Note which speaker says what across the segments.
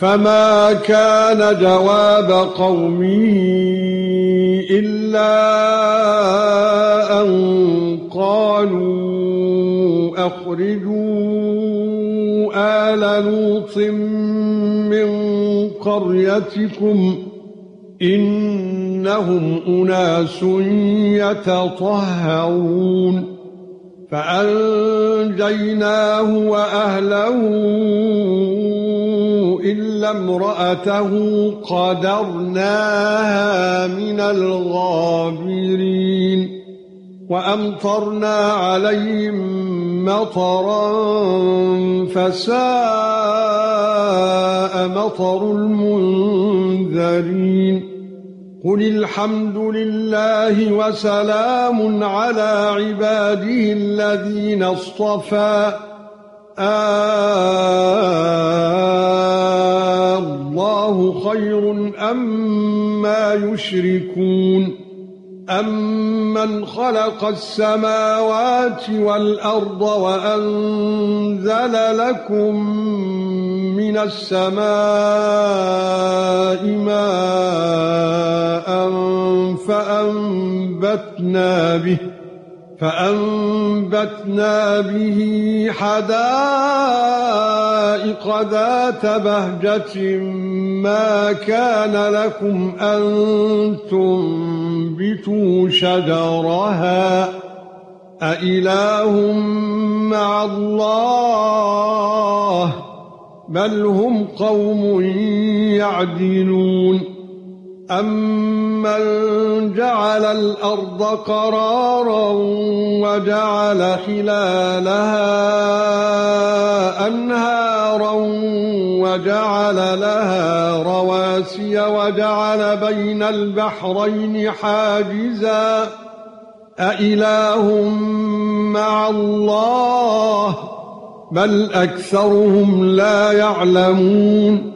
Speaker 1: فما كان جواب قومه الا ان قالوا اخرجوا آل لوط من قريتكم انهم اناس يتطهرون فانجيناه واهله إلا امرأته قدرناها من الغابرين وأمطرنا عليهم مطرا فساء مطر المنذرين قل الحمد لله وسلام على عباده الذين اصطفى آه خير أم ما يشركون أَمَّنْ خَلَقَ السَّمَاوَاتِ وَالْأَرْضَ وَأَنزَلَ لَكُم مِّنَ السَّمَاءِ مَاءً فَأَنبَتْنَا بِهِ فَأَنبَتْنَا بِهِ حَدَائِقَ ذَاتَ بَهْجَةٍ مَا كَانَ لَكُمْ أَن تُنبِتُوا شَجَرَهَا أَإِلَٰهٌ مَّعَ اللَّهِ بَلْ هُمْ قَوْمٌ يَعْدِلُونَ أَمَّنْ جَعَلَ الْأَرْضَ قَرَارًا وَجَعَلَ خِلَالَهَا أَنْهَارًا وَجَعَلَ لَهَا رَوَاسِيَ وَجَعَلَ بَيْنَ الْبَحْرَيْنِ حَاجِزًا. أَإِلَٰهٌ مَّعَ اللَّهِ؟ بَلْ أَكْثَرُهُمْ لَا يَعْلَمُونَ.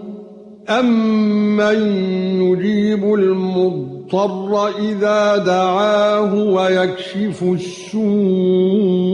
Speaker 1: أَمَّن يُجِيبُ الْمُضْطَرَّ إِذَا دَعَاهُ وَيَكْشِفُ السُّوءَ؟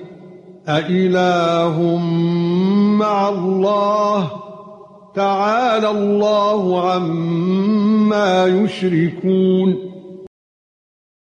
Speaker 1: أَإِلَٰهٌ مَّعَ اللَّهِ تَعَالَى اللَّهُ عَمَّا يُشْرِكُونَ